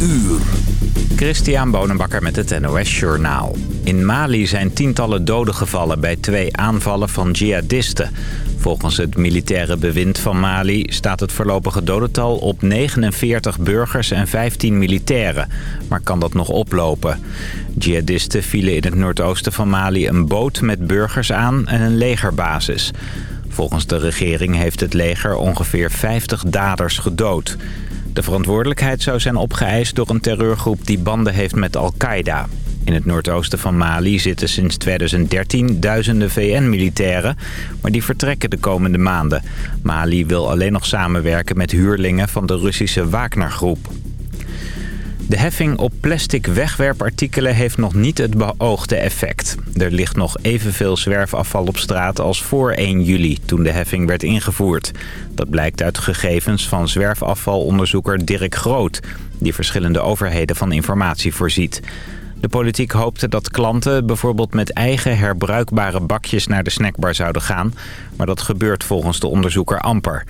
uur. Christian Bonenbakker met het NOS Journaal. In Mali zijn tientallen doden gevallen bij twee aanvallen van jihadisten. Volgens het militaire bewind van Mali staat het voorlopige dodental op 49 burgers en 15 militairen. Maar kan dat nog oplopen? Jihadisten vielen in het noordoosten van Mali een boot met burgers aan en een legerbasis. Volgens de regering heeft het leger ongeveer 50 daders gedood. De verantwoordelijkheid zou zijn opgeëist door een terreurgroep die banden heeft met Al-Qaeda. In het noordoosten van Mali zitten sinds 2013 duizenden VN-militairen, maar die vertrekken de komende maanden. Mali wil alleen nog samenwerken met huurlingen van de Russische Wagner-groep. De heffing op plastic wegwerpartikelen heeft nog niet het beoogde effect. Er ligt nog evenveel zwerfafval op straat als voor 1 juli, toen de heffing werd ingevoerd. Dat blijkt uit gegevens van zwerfafvalonderzoeker Dirk Groot... die verschillende overheden van informatie voorziet. De politiek hoopte dat klanten bijvoorbeeld met eigen herbruikbare bakjes naar de snackbar zouden gaan. Maar dat gebeurt volgens de onderzoeker amper.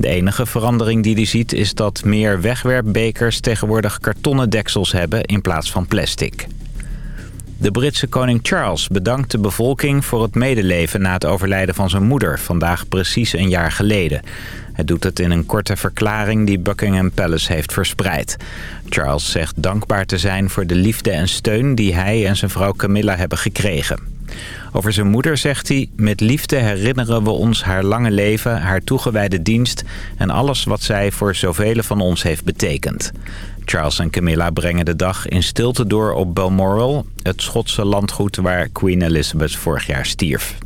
De enige verandering die hij ziet is dat meer wegwerpbekers tegenwoordig kartonnen deksels hebben in plaats van plastic. De Britse koning Charles bedankt de bevolking voor het medeleven na het overlijden van zijn moeder, vandaag precies een jaar geleden. Hij doet het in een korte verklaring die Buckingham Palace heeft verspreid. Charles zegt dankbaar te zijn voor de liefde en steun die hij en zijn vrouw Camilla hebben gekregen. Over zijn moeder zegt hij... Met liefde herinneren we ons haar lange leven, haar toegewijde dienst... en alles wat zij voor zoveel van ons heeft betekend. Charles en Camilla brengen de dag in stilte door op Balmoral... het Schotse landgoed waar Queen Elizabeth vorig jaar stierf.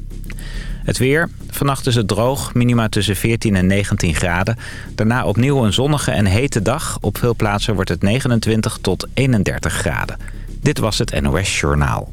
Het weer. Vannacht is het droog, minima tussen 14 en 19 graden. Daarna opnieuw een zonnige en hete dag. Op veel plaatsen wordt het 29 tot 31 graden. Dit was het NOS Journaal.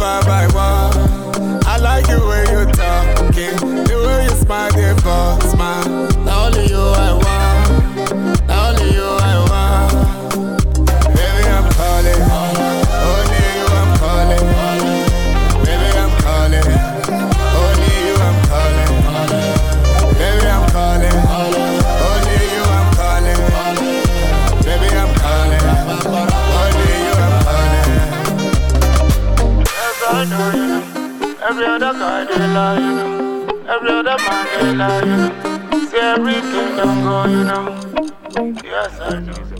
Got the vibe I like the way you talking, the way you smile, the boss man. Now only you I want, Every other man they lie. See everything don't go, you know. Yes, I know.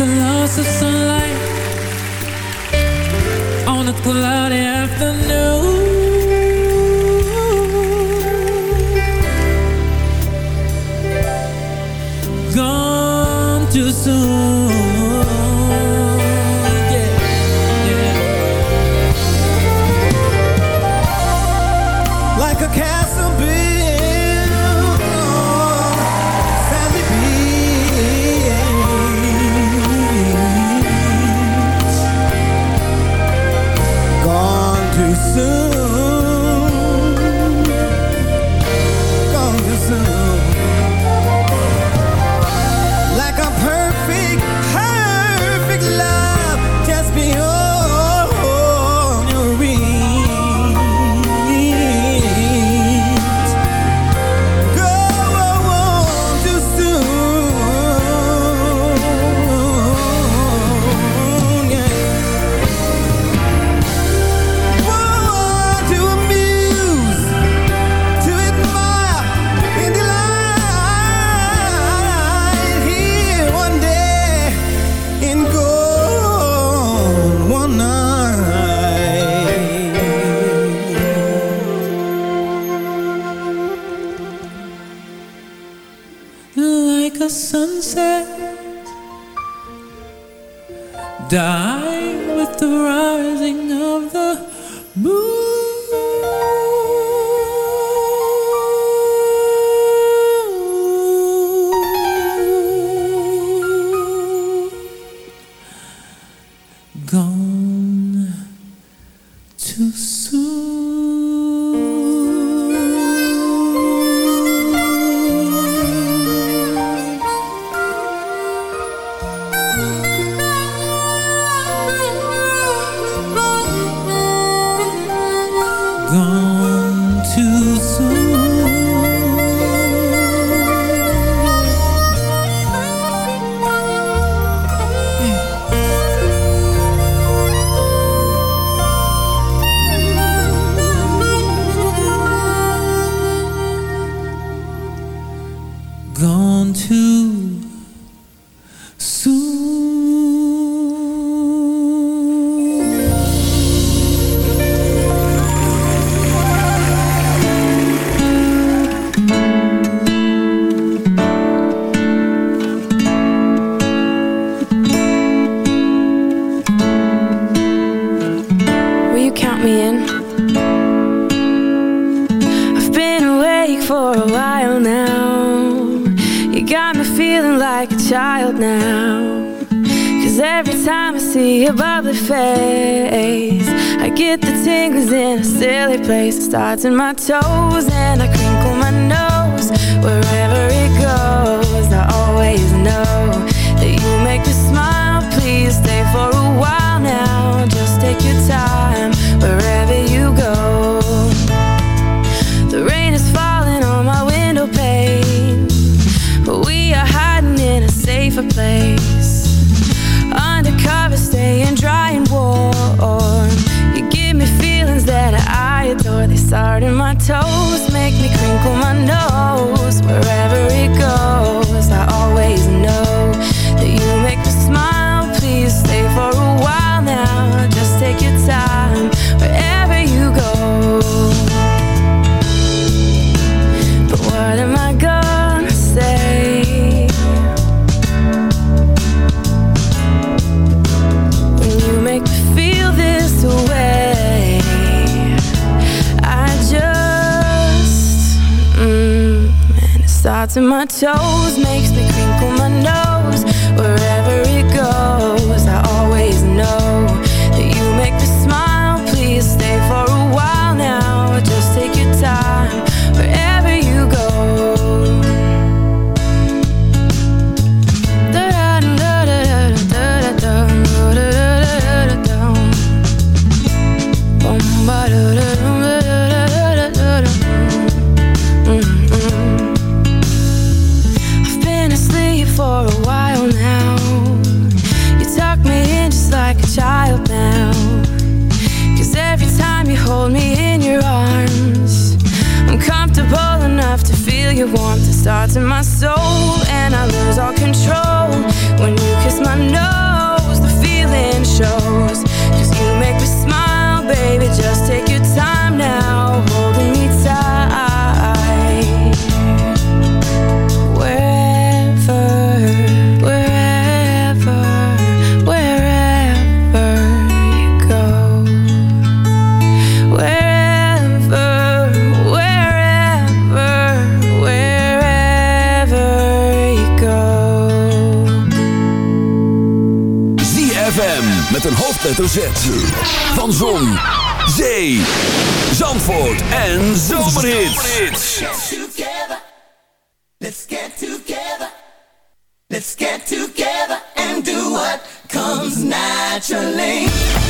the loss of sunlight on a cloudy afternoon. Gone too soon. starts in my toes and I to my toes makes me hoofdletter Van Zon, Zee, Zandvoort en Zomerhits. Let's get together. Let's get together and do what comes naturally.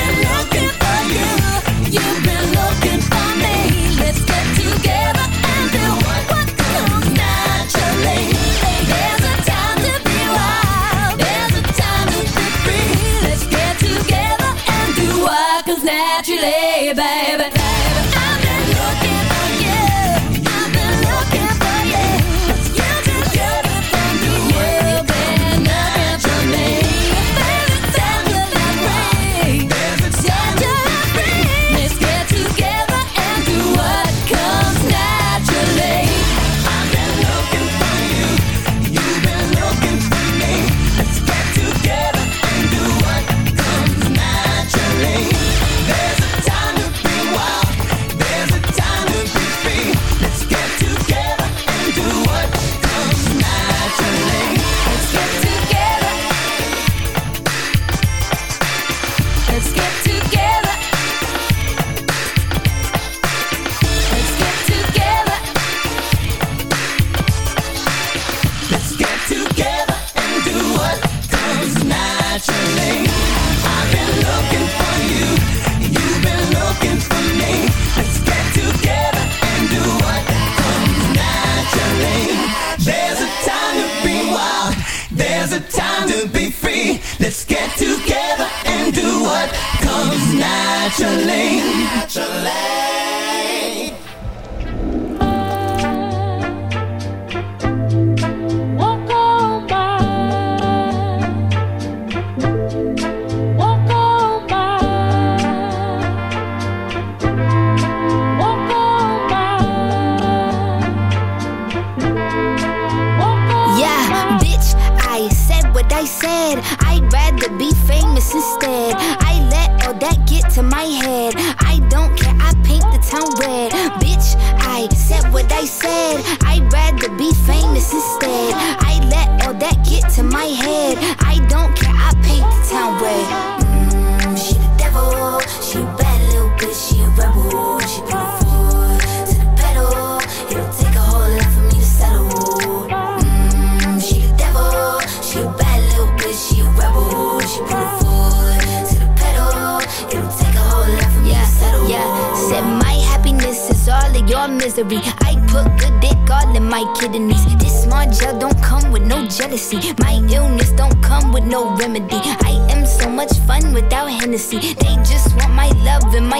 jealousy. My illness don't come with no remedy. I am so much fun without Hennessy. They just want my love and my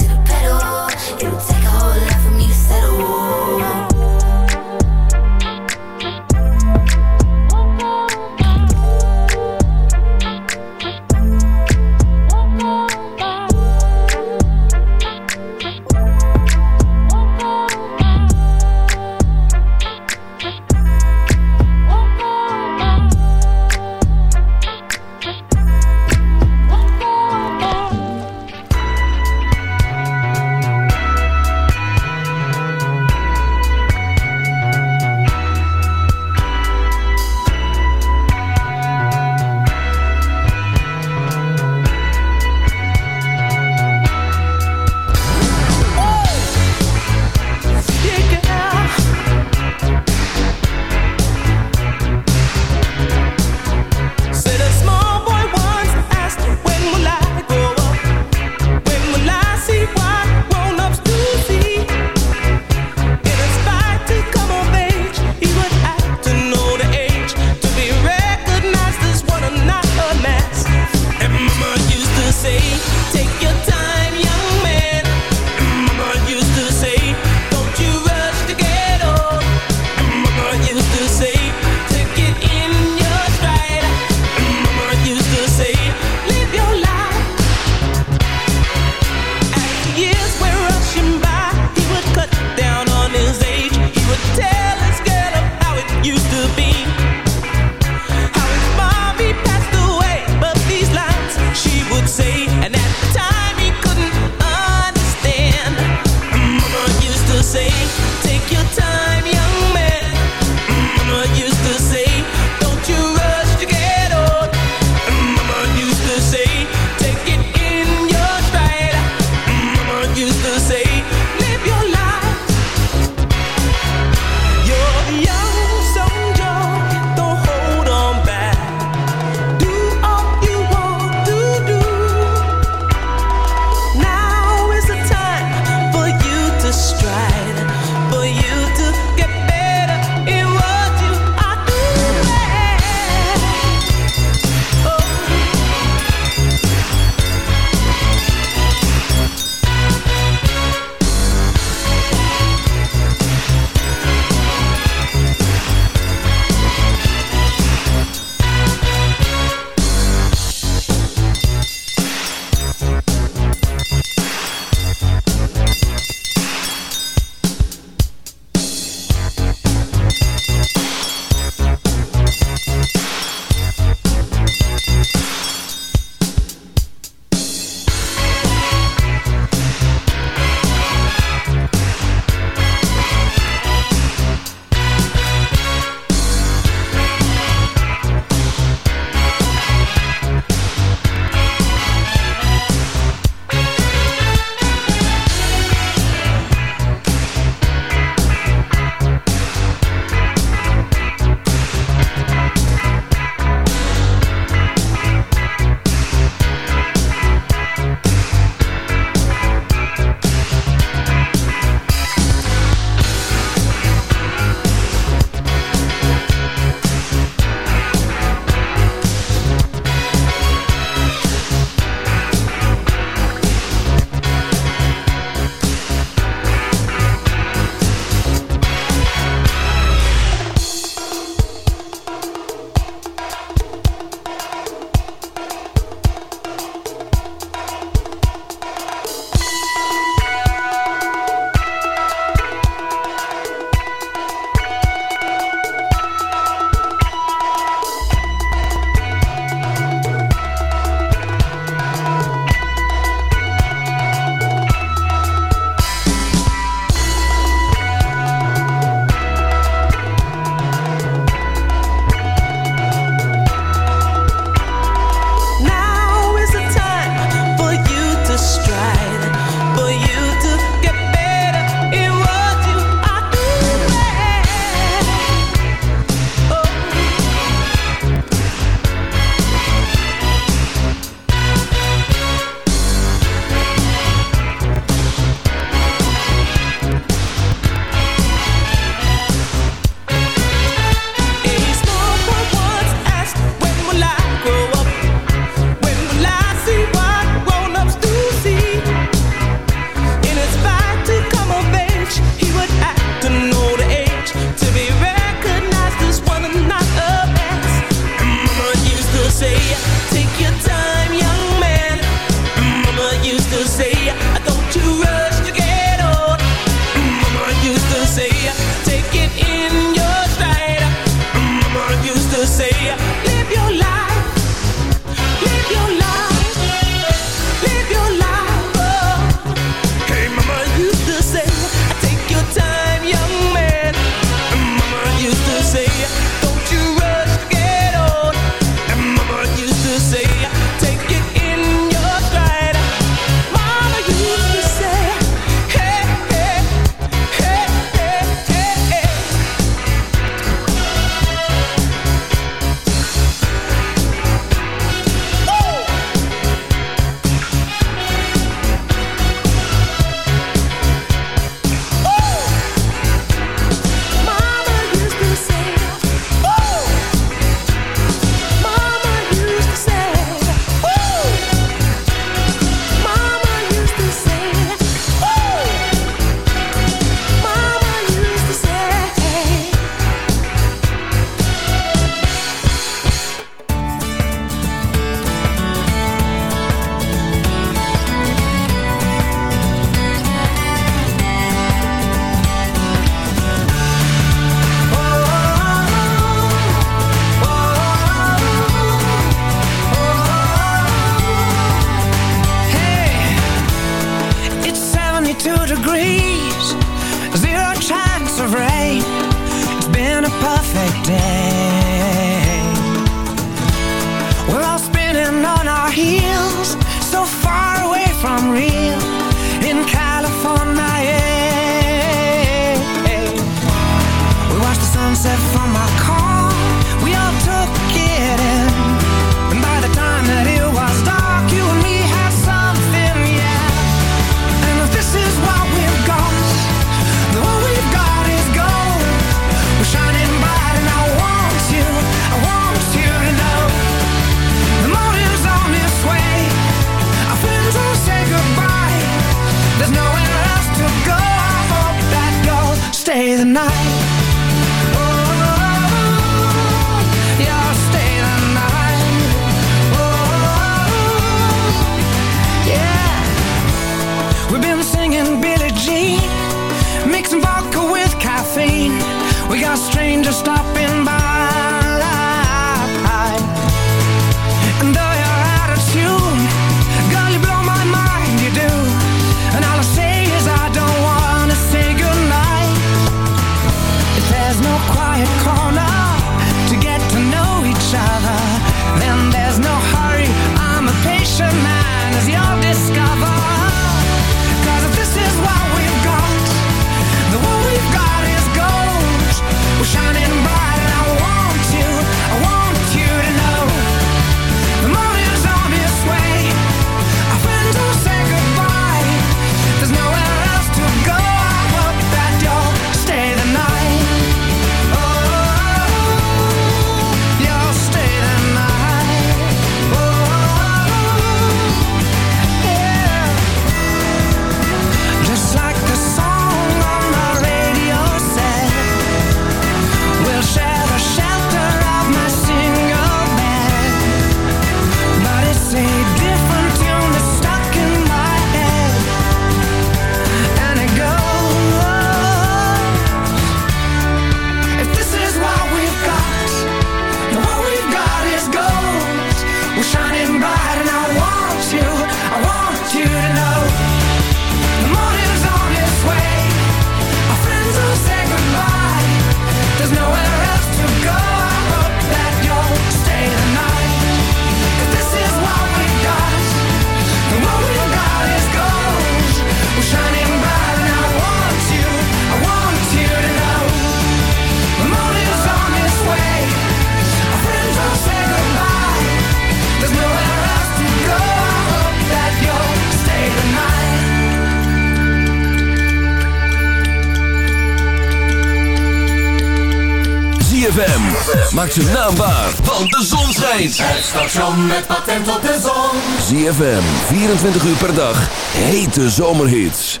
maakt zijn naam waar, want de zon schijnt. Het station met patent op de zon. ZFM, 24 uur per dag, hete zomerhits.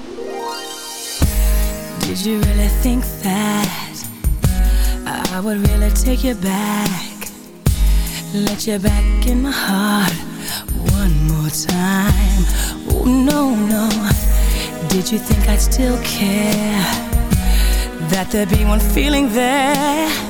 Did you really think that I would really take you back? Let you back in my heart one more time. Oh no, no. Did you think I'd still care? That there'd be one feeling there?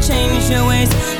change your ways.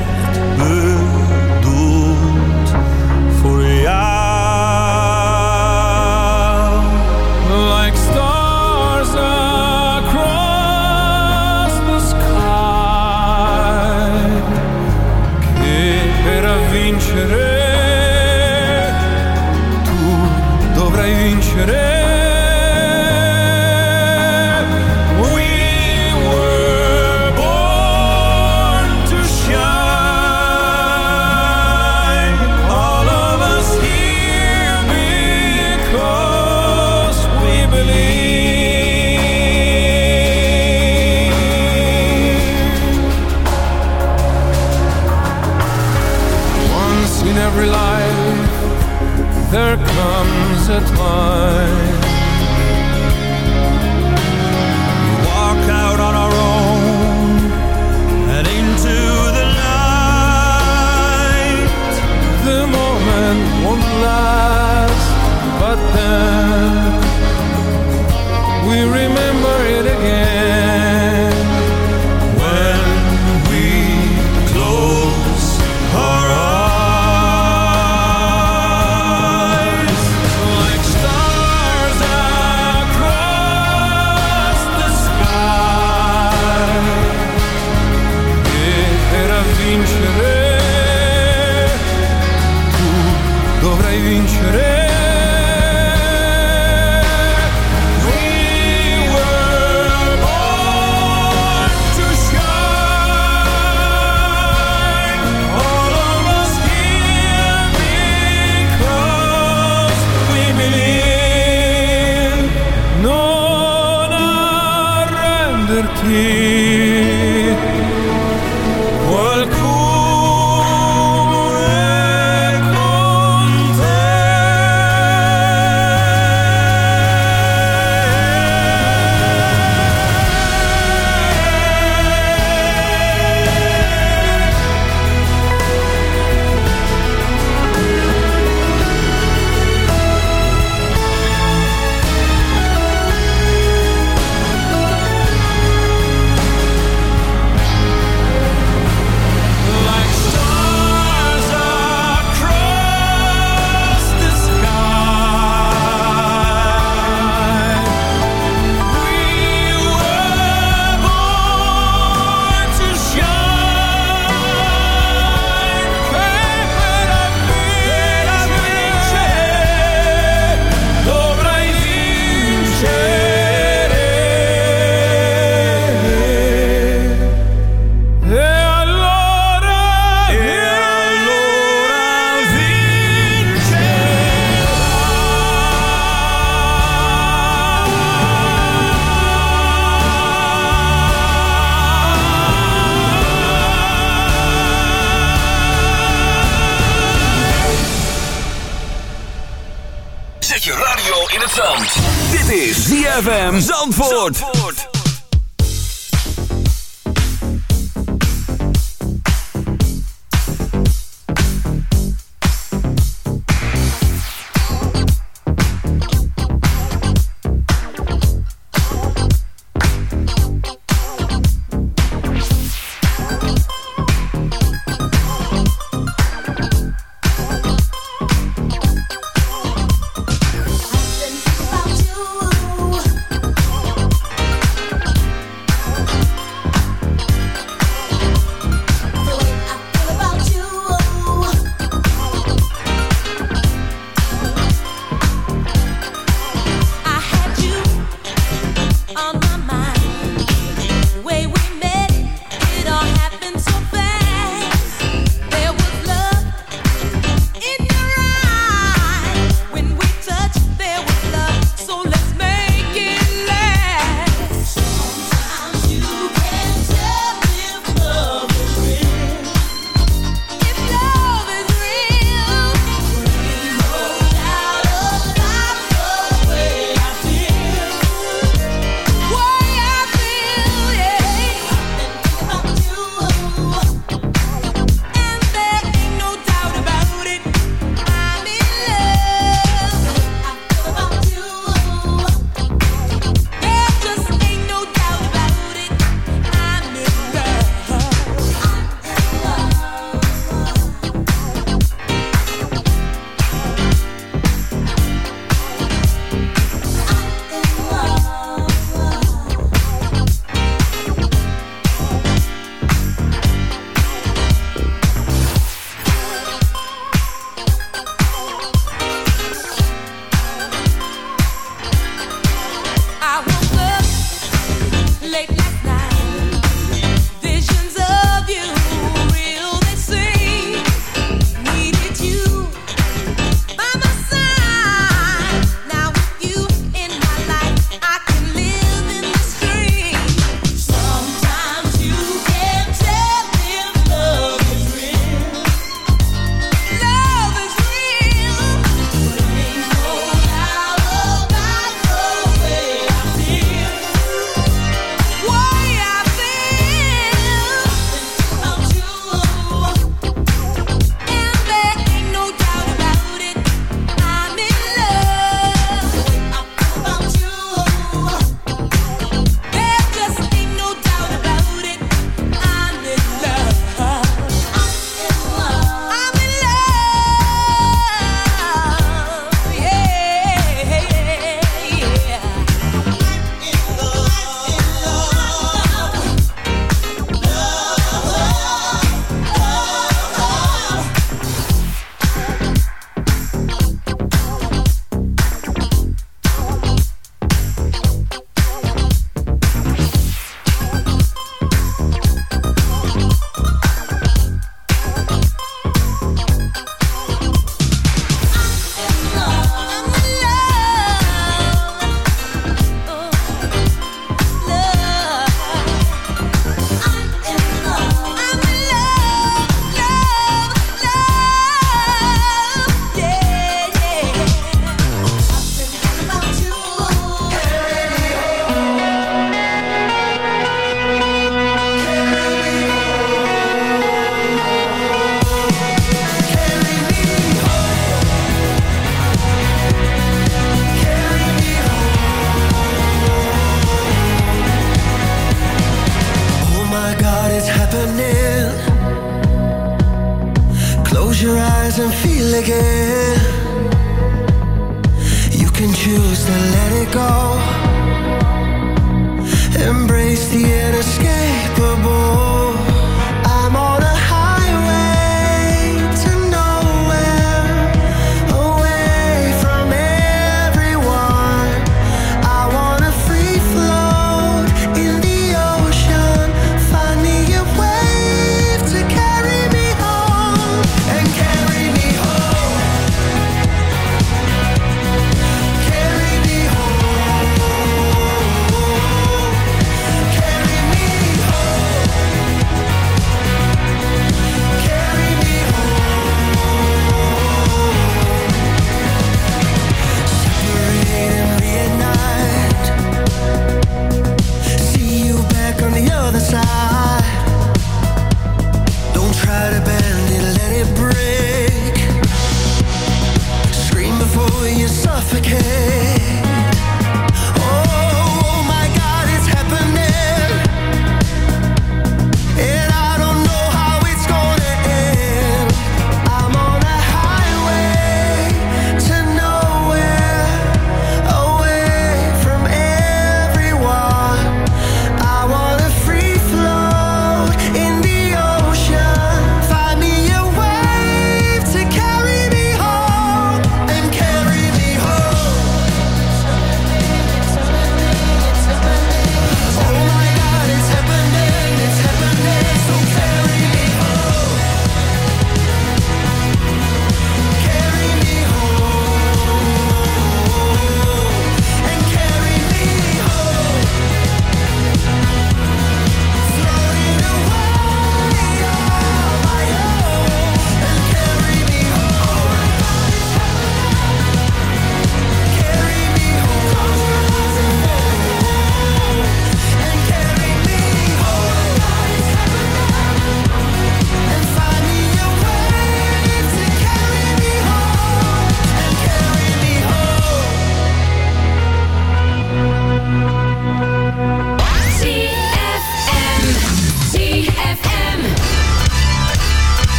comes a